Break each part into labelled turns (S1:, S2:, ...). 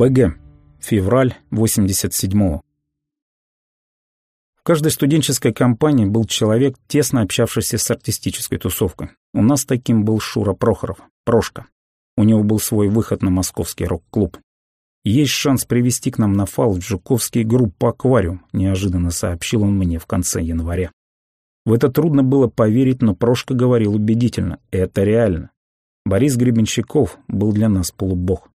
S1: БГ. Февраль 87-го. В каждой студенческой компании был человек, тесно общавшийся с артистической тусовкой. У нас таким был Шура Прохоров, Прошка. У него был свой выход на московский рок-клуб. «Есть шанс привести к нам на фал в Жуковский группу «Аквариум», неожиданно сообщил он мне в конце января. В это трудно было поверить, но Прошка говорил убедительно. Это реально. Борис Гребенщиков был для нас полубог.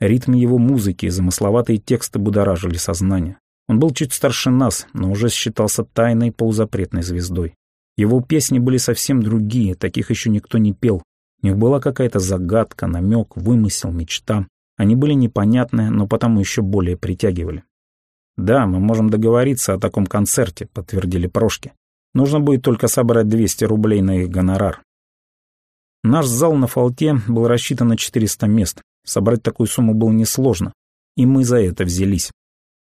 S1: Ритм его музыки и замысловатые тексты будоражили сознание. Он был чуть старше нас, но уже считался тайной полузапретной звездой. Его песни были совсем другие, таких еще никто не пел. У них была какая-то загадка, намек, вымысел, мечта. Они были непонятные, но потому еще более притягивали. «Да, мы можем договориться о таком концерте», — подтвердили Прошки. «Нужно будет только собрать 200 рублей на их гонорар». Наш зал на Фолте был рассчитан на 400 мест. Собрать такую сумму было несложно, и мы за это взялись.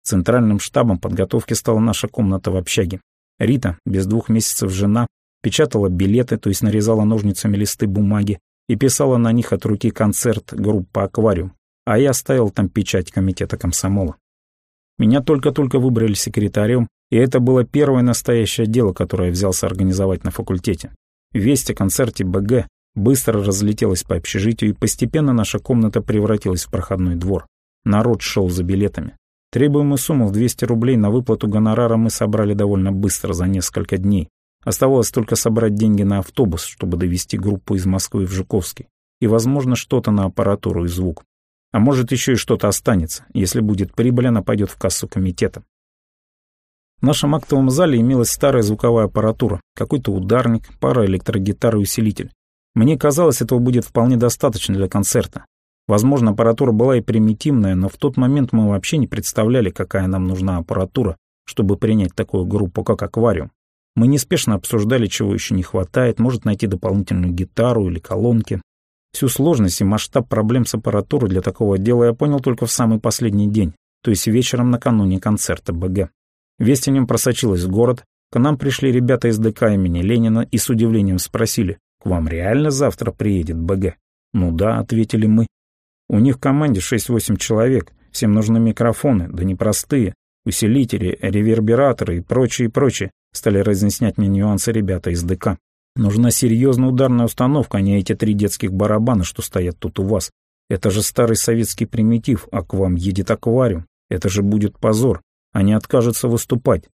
S1: Центральным штабом подготовки стала наша комната в общаге. Рита, без двух месяцев жена, печатала билеты, то есть нарезала ножницами листы бумаги и писала на них от руки концерт группы «Аквариум», а я ставил там печать комитета комсомола. Меня только-только выбрали секретарем, и это было первое настоящее дело, которое я взялся организовать на факультете. Весть о концерте БГ быстро разлетелась по общежитию, и постепенно наша комната превратилась в проходной двор. Народ шел за билетами. Требуемую сумму в 200 рублей на выплату гонорара мы собрали довольно быстро, за несколько дней. Оставалось только собрать деньги на автобус, чтобы довести группу из Москвы в Жуковский. И, возможно, что-то на аппаратуру и звук. А может, еще и что-то останется. Если будет прибыль, она пойдет в кассу комитета. В нашем актовом зале имелась старая звуковая аппаратура, какой-то ударник, пара электрогитар и усилитель. Мне казалось, этого будет вполне достаточно для концерта. Возможно, аппаратура была и примитивная, но в тот момент мы вообще не представляли, какая нам нужна аппаратура, чтобы принять такую группу, как «Аквариум». Мы неспешно обсуждали, чего еще не хватает, может найти дополнительную гитару или колонки. Всю сложность и масштаб проблем с аппаратурой для такого дела я понял только в самый последний день, то есть вечером накануне концерта БГ. Весть о нем просочилась в город, к нам пришли ребята из ДК имени Ленина и с удивлением спросили, к вам реально завтра приедет БГ? Ну да, ответили мы. У них в команде 6-8 человек, всем нужны микрофоны, да непростые, усилители, ревербераторы и прочее, и прочее. Стали разъяснять мне нюансы ребята из ДК. Нужна серьезная ударная установка, а не эти три детских барабана, что стоят тут у вас. Это же старый советский примитив, а к вам едет аквариум. Это же будет позор. Они откажутся выступать.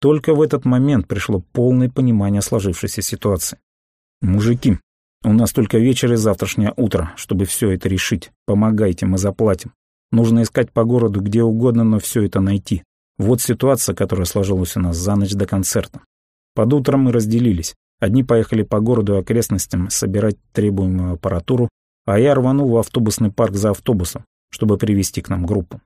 S1: Только в этот момент пришло полное понимание сложившейся ситуации. «Мужики, у нас только вечер и завтрашнее утро, чтобы все это решить. Помогайте, мы заплатим. Нужно искать по городу где угодно, но все это найти. Вот ситуация, которая сложилась у нас за ночь до концерта. Под утром мы разделились. Одни поехали по городу и окрестностям собирать требуемую аппаратуру, а я рванул в автобусный парк за автобусом, чтобы привести к нам группу.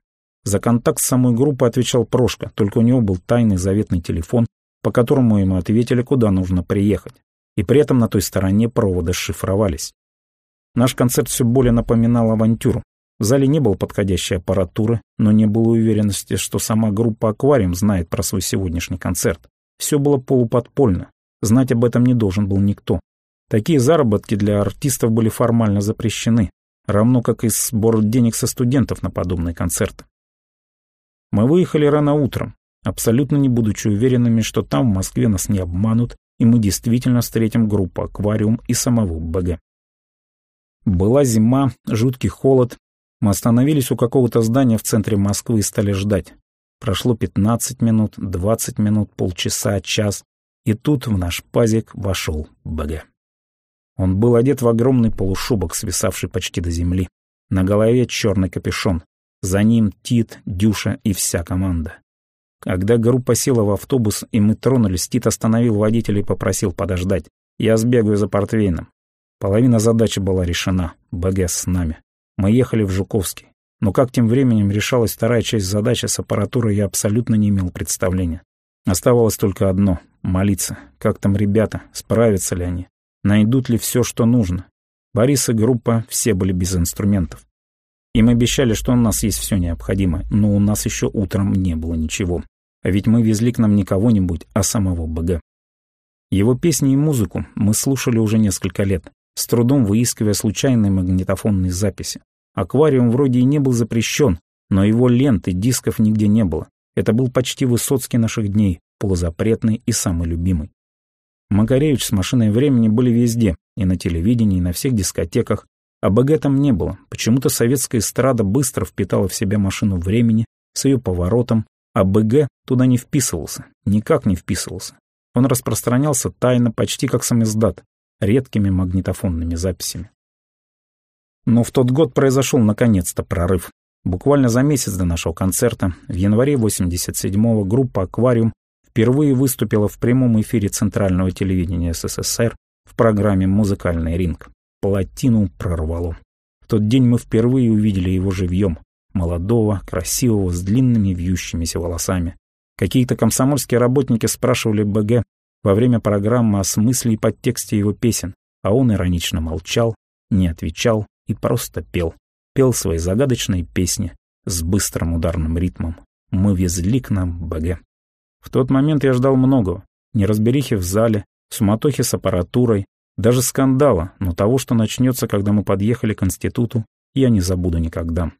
S1: За контакт с самой группой отвечал Прошка, только у него был тайный заветный телефон, по которому ему ответили, куда нужно приехать и при этом на той стороне провода шифровались. Наш концерт все более напоминал авантюру. В зале не было подходящей аппаратуры, но не было уверенности, что сама группа «Аквариум» знает про свой сегодняшний концерт. Все было полуподпольно. Знать об этом не должен был никто. Такие заработки для артистов были формально запрещены, равно как и сбор денег со студентов на подобные концерты. Мы выехали рано утром, абсолютно не будучи уверенными, что там в Москве нас не обманут и мы действительно встретим группу «Аквариум» и самого БГ. Была зима, жуткий холод. Мы остановились у какого-то здания в центре Москвы и стали ждать. Прошло 15 минут, 20 минут, полчаса, час. И тут в наш пазик вошел БГ. Он был одет в огромный полушубок, свисавший почти до земли. На голове черный капюшон. За ним Тит, Дюша и вся команда. Когда группа села в автобус и мы тронулись, Тит остановил водителя и попросил подождать. Я сбегаю за портвейном. Половина задачи была решена. БГ с нами. Мы ехали в Жуковский. Но как тем временем решалась вторая часть задачи с аппаратурой, я абсолютно не имел представления. Оставалось только одно — молиться. Как там ребята, справятся ли они? Найдут ли все, что нужно? Борис и группа все были без инструментов. Им обещали, что у нас есть все необходимое, но у нас еще утром не было ничего. А ведь мы везли к нам не кого-нибудь, а самого БГ. Его песни и музыку мы слушали уже несколько лет, с трудом выискивая случайные магнитофонные записи. Аквариум вроде и не был запрещен, но его ленты, дисков нигде не было. Это был почти Высоцкий наших дней, полузапретный и самый любимый. Макаревич с машиной времени были везде, и на телевидении, и на всех дискотеках, а БГ там не было. Почему-то советская эстрада быстро впитала в себя машину времени с ее поворотом, а БГ туда не вписывался, никак не вписывался. Он распространялся тайно, почти как сам издат, редкими магнитофонными записями. Но в тот год произошел наконец-то прорыв. Буквально за месяц до нашего концерта, в январе 87-го, группа «Аквариум» впервые выступила в прямом эфире Центрального телевидения СССР в программе «Музыкальный ринг». Плотину прорвало. В тот день мы впервые увидели его живьем. Молодого, красивого, с длинными вьющимися волосами. Какие-то комсомольские работники спрашивали БГ во время программы о смысле и подтексте его песен, а он иронично молчал, не отвечал и просто пел пел свои загадочные песни с быстрым ударным ритмом. Мы везли к нам БГ. В тот момент я ждал многого. Неразберихи в зале, суматохи с аппаратурой, даже скандала, но того, что начнется, когда мы подъехали к институту, я не забуду никогда.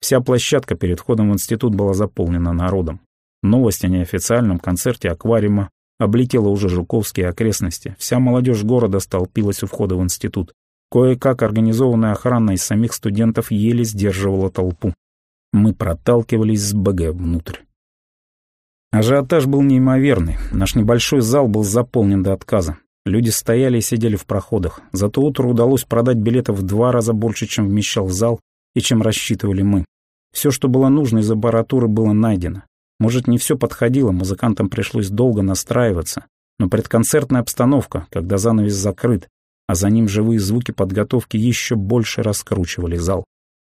S1: Вся площадка перед входом в институт была заполнена народом. Новость о неофициальном концерте аквариума облетела уже Жуковские окрестности. Вся молодежь города столпилась у входа в институт. Кое-как организованная охрана из самих студентов еле сдерживала толпу. Мы проталкивались с БГ внутрь. Ажиотаж был неимоверный. Наш небольшой зал был заполнен до отказа. Люди стояли и сидели в проходах. За то утро удалось продать билетов в два раза больше, чем вмещал зал и чем рассчитывали мы. Все, что было нужно из аппаратуры, было найдено. Может, не все подходило, музыкантам пришлось долго настраиваться, но предконцертная обстановка, когда занавес закрыт, а за ним живые звуки подготовки еще больше раскручивали зал.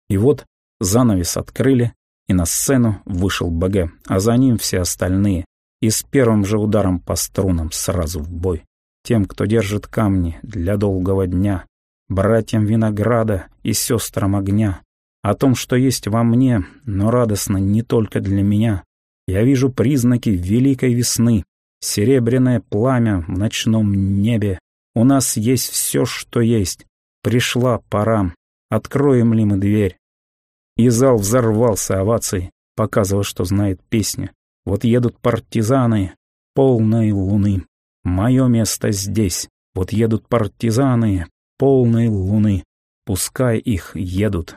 S1: И вот занавес открыли, и на сцену вышел БГ, а за ним все остальные, и с первым же ударом по струнам сразу в бой. Тем, кто держит камни для долгого дня, братьям винограда и сестрам огня, о том, что есть во мне, но радостно не только для меня. Я вижу признаки великой весны, серебряное пламя в ночном небе, у нас есть все, что есть. Пришла пора. Откроем ли мы дверь? И зал взорвался овацией, показывая, что знает песню. Вот едут партизаны полной луны. Мое место здесь. Вот едут партизаны полной луны. Пускай их едут.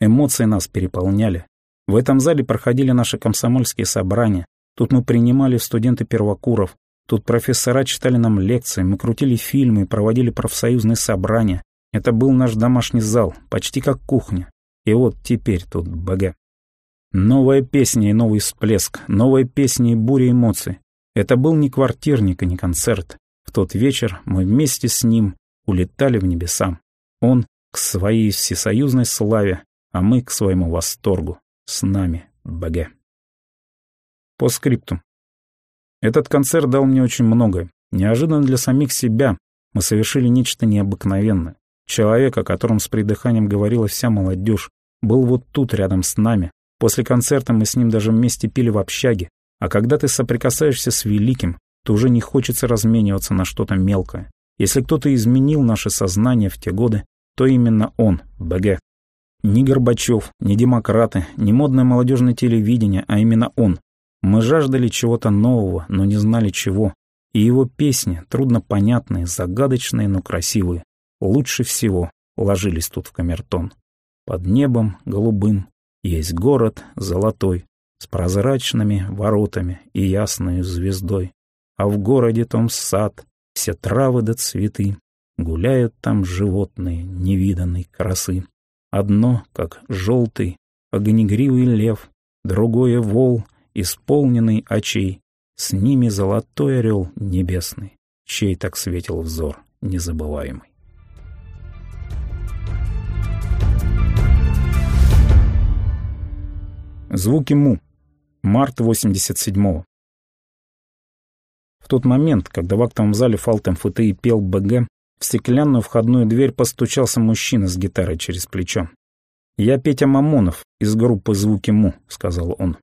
S1: Эмоции нас переполняли. В этом зале проходили наши комсомольские собрания. Тут мы принимали студенты первокуров, Тут профессора читали нам лекции, мы крутили фильмы, проводили профсоюзные собрания. Это был наш домашний зал, почти как кухня. И вот теперь тут БГ. Новая песня и новый всплеск, новая песня и буря эмоций. Это был не квартирник и не концерт. В тот вечер мы вместе с ним улетали в небеса. Он к своей всесоюзной славе, а мы к своему восторгу. С нами БГ. По скрипту. Этот концерт дал мне очень многое. Неожиданно для самих себя мы совершили нечто необыкновенное. Человек, о котором с придыханием говорила вся молодежь, был вот тут рядом с нами. После концерта мы с ним даже вместе пили в общаге. А когда ты соприкасаешься с великим, то уже не хочется размениваться на что-то мелкое. Если кто-то изменил наше сознание в те годы, то именно он, БГ. Ни Горбачев, ни демократы, ни модное молодежное телевидение, а именно он, мы жаждали чего-то нового, но не знали чего. И его песни, трудно понятные, загадочные, но красивые, лучше всего ложились тут в камертон. Под небом голубым есть город золотой, с прозрачными воротами и ясной звездой. А в городе том сад, все травы да цветы, гуляют там животные невиданной красы. Одно, как желтый, огнегривый лев, другое вол — исполненный очей, с ними золотой орел небесный, чей так светил взор незабываемый. Звуки Му. Март 87-го. В тот момент, когда в актовом зале Фалтем ФТИ пел БГ, в стеклянную входную дверь постучался мужчина с гитарой через плечо. «Я Петя Мамонов из группы «Звуки Му», — сказал он.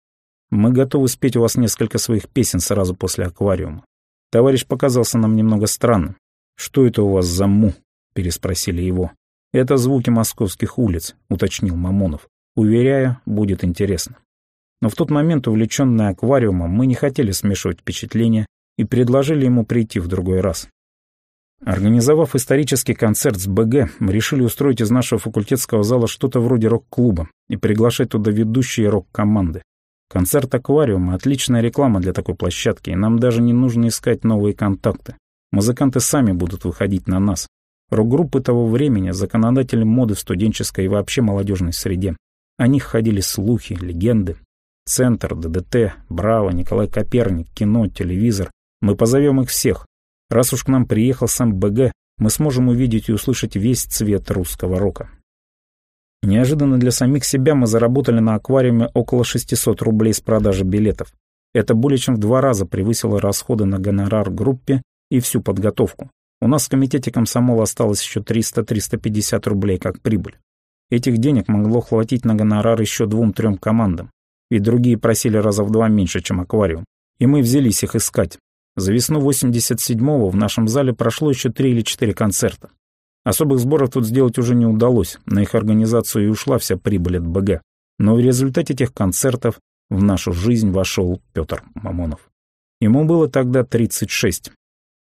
S1: Мы готовы спеть у вас несколько своих песен сразу после аквариума. Товарищ показался нам немного странным. Что это у вас за му? Переспросили его. «Это звуки московских улиц», — уточнил Мамонов. «Уверяю, будет интересно». Но в тот момент, увлеченные аквариумом, мы не хотели смешивать впечатления и предложили ему прийти в другой раз. Организовав исторический концерт с БГ, мы решили устроить из нашего факультетского зала что-то вроде рок-клуба и приглашать туда ведущие рок-команды. Концерт «Аквариума» — отличная реклама для такой площадки, и нам даже не нужно искать новые контакты. Музыканты сами будут выходить на нас. Рок-группы того времени — законодатели моды в студенческой и вообще молодежной среде. О них ходили слухи, легенды. Центр, ДДТ, Браво, Николай Коперник, кино, телевизор. Мы позовем их всех. Раз уж к нам приехал сам БГ, мы сможем увидеть и услышать весь цвет русского рока. Неожиданно для самих себя мы заработали на аквариуме около 600 рублей с продажи билетов. Это более чем в два раза превысило расходы на гонорар группе и всю подготовку. У нас в комитете комсомола осталось еще 300-350 рублей как прибыль. Этих денег могло хватить на гонорар еще двум-трем командам, ведь другие просили раза в два меньше, чем аквариум. И мы взялись их искать. За весну 87-го в нашем зале прошло еще три или четыре концерта. Особых сборов тут сделать уже не удалось, на их организацию и ушла вся прибыль от БГ. Но в результате этих концертов в нашу жизнь вошел Петр Мамонов. Ему было тогда 36.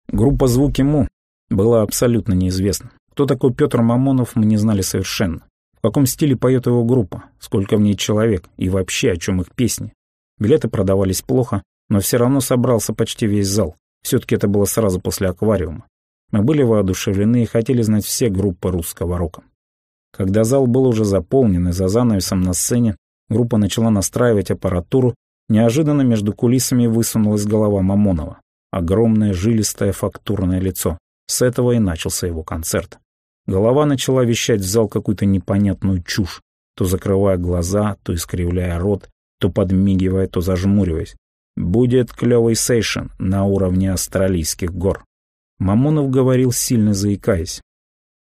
S1: Группа «Звуки Му» была абсолютно неизвестна. Кто такой Петр Мамонов, мы не знали совершенно. Каком стиле поет его группа, сколько в ней человек и вообще о чем их песни. Билеты продавались плохо, но все равно собрался почти весь зал. Все-таки это было сразу после аквариума. Мы были воодушевлены и хотели знать все группы русского рока. Когда зал был уже заполнен и за занавесом на сцене, группа начала настраивать аппаратуру, неожиданно между кулисами высунулась голова Мамонова. Огромное жилистое фактурное лицо. С этого и начался его концерт. Голова начала вещать в зал какую-то непонятную чушь, то закрывая глаза, то искривляя рот, то подмигивая, то зажмуриваясь. «Будет клевый сейшен на уровне австралийских гор». Мамонов говорил, сильно заикаясь.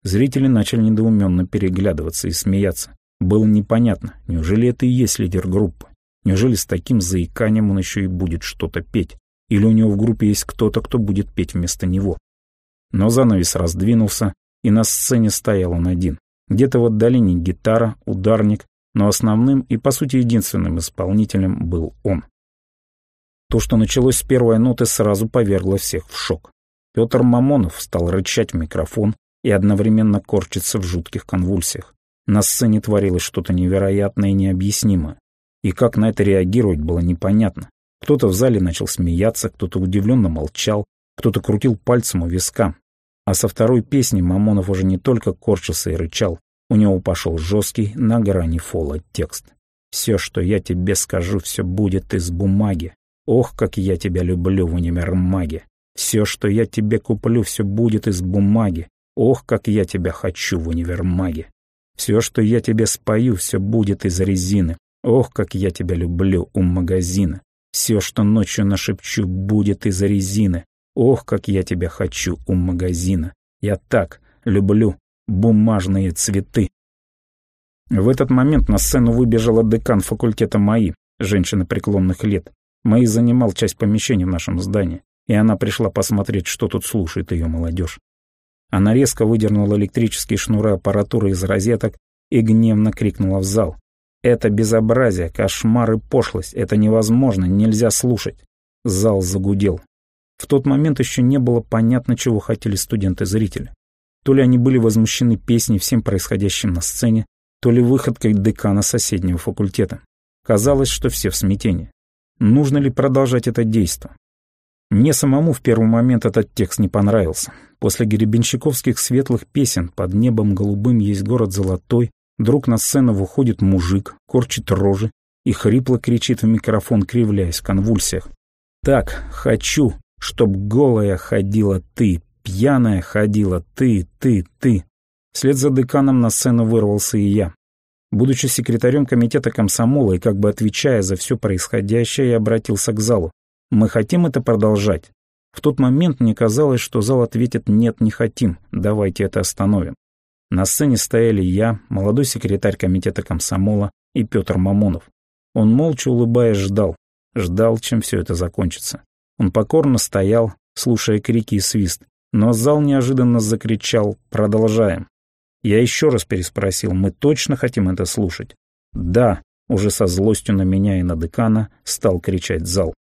S1: Зрители начали недоуменно переглядываться и смеяться. Было непонятно, неужели это и есть лидер группы? Неужели с таким заиканием он еще и будет что-то петь? Или у него в группе есть кто-то, кто будет петь вместо него? Но занавес раздвинулся, и на сцене стоял он один. Где-то в отдалении гитара, ударник, но основным и, по сути, единственным исполнителем был он. То, что началось с первой ноты, сразу повергло всех в шок. Петр Мамонов стал рычать в микрофон и одновременно корчиться в жутких конвульсиях. На сцене творилось что-то невероятное и необъяснимое. И как на это реагировать было непонятно. Кто-то в зале начал смеяться, кто-то удивленно молчал, кто-то крутил пальцем у виска. А со второй песни Мамонов уже не только корчился и рычал, у него пошел жесткий, на грани фола текст. «Все, что я тебе скажу, все будет из бумаги. Ох, как я тебя люблю в универмаге. Все, что я тебе куплю, все будет из бумаги. Ох, как я тебя хочу в универмаге. Все, что я тебе спою, все будет из резины. Ох, как я тебя люблю у магазина. Все, что ночью нашепчу, будет из резины. Ох, как я тебя хочу у магазина. Я так люблю бумажные цветы. В этот момент на сцену выбежала декан факультета МАИ, женщина преклонных лет. МАИ занимал часть помещения в нашем здании и она пришла посмотреть, что тут слушает ее молодежь. Она резко выдернула электрические шнуры аппаратуры из розеток и гневно крикнула в зал. «Это безобразие, кошмар и пошлость, это невозможно, нельзя слушать!» Зал загудел. В тот момент еще не было понятно, чего хотели студенты-зрители. То ли они были возмущены песней всем происходящим на сцене, то ли выходкой декана соседнего факультета. Казалось, что все в смятении. Нужно ли продолжать это действо? Мне самому в первый момент этот текст не понравился. После гребенщиковских светлых песен «Под небом голубым есть город золотой» вдруг на сцену выходит мужик, корчит рожи и хрипло кричит в микрофон, кривляясь в конвульсиях. «Так, хочу, чтоб голая ходила ты, пьяная ходила ты, ты, ты». Вслед за деканом на сцену вырвался и я. Будучи секретарем комитета комсомола и как бы отвечая за все происходящее, я обратился к залу. Мы хотим это продолжать. В тот момент мне казалось, что зал ответит «нет, не хотим, давайте это остановим». На сцене стояли я, молодой секретарь комитета комсомола и Петр Мамонов. Он молча улыбаясь ждал, ждал, чем все это закончится. Он покорно стоял, слушая крики и свист, но зал неожиданно закричал «продолжаем». Я еще раз переспросил, мы точно хотим это слушать? Да, уже со злостью на меня и на декана стал кричать зал.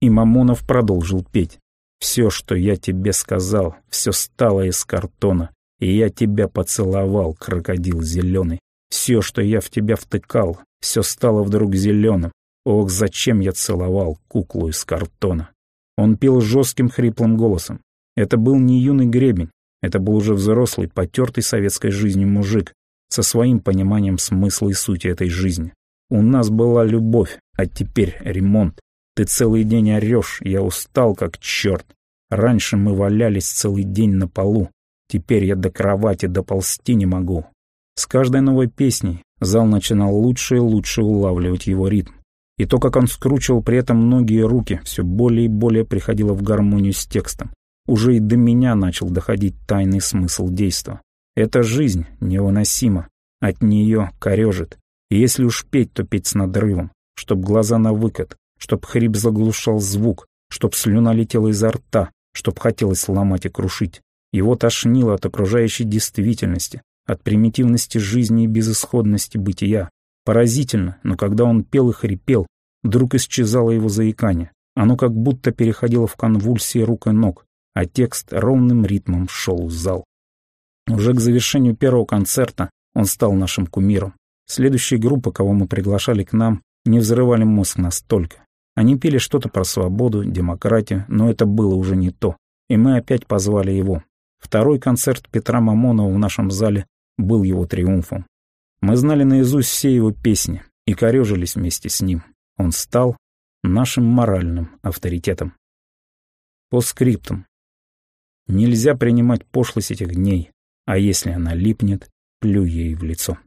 S1: И Мамонов продолжил петь. «Все, что я тебе сказал, все стало из картона, и я тебя поцеловал, крокодил зеленый. Все, что я в тебя втыкал, все стало вдруг зеленым. Ох, зачем я целовал куклу из картона?» Он пел жестким хриплым голосом. Это был не юный гребень, это был уже взрослый, потертый советской жизнью мужик со своим пониманием смысла и сути этой жизни. У нас была любовь, а теперь ремонт. Ты целый день орешь, я устал как черт. Раньше мы валялись целый день на полу. Теперь я до кровати доползти не могу. С каждой новой песней зал начинал лучше и лучше улавливать его ритм. И то, как он скручивал при этом ноги и руки, все более и более приходило в гармонию с текстом. Уже и до меня начал доходить тайный смысл действа. Эта жизнь невыносима, от нее корежит. И если уж петь, то петь с надрывом, чтоб глаза на выкат, чтоб хрип заглушал звук, чтоб слюна летела изо рта, чтоб хотелось ломать и крушить. Его тошнило от окружающей действительности, от примитивности жизни и безысходности бытия. Поразительно, но когда он пел и хрипел, вдруг исчезало его заикание. Оно как будто переходило в конвульсии рук и ног, а текст ровным ритмом шел в зал. Уже к завершению первого концерта он стал нашим кумиром. Следующие группы, кого мы приглашали к нам, не взрывали мозг настолько. Они пели что-то про свободу, демократию, но это было уже не то. И мы опять позвали его. Второй концерт Петра Мамонова в нашем зале был его триумфом. Мы знали наизусть все его песни и корежились вместе с ним. Он стал нашим моральным авторитетом. По скриптам. Нельзя принимать пошлость этих дней, а если она липнет, плюй ей в лицо.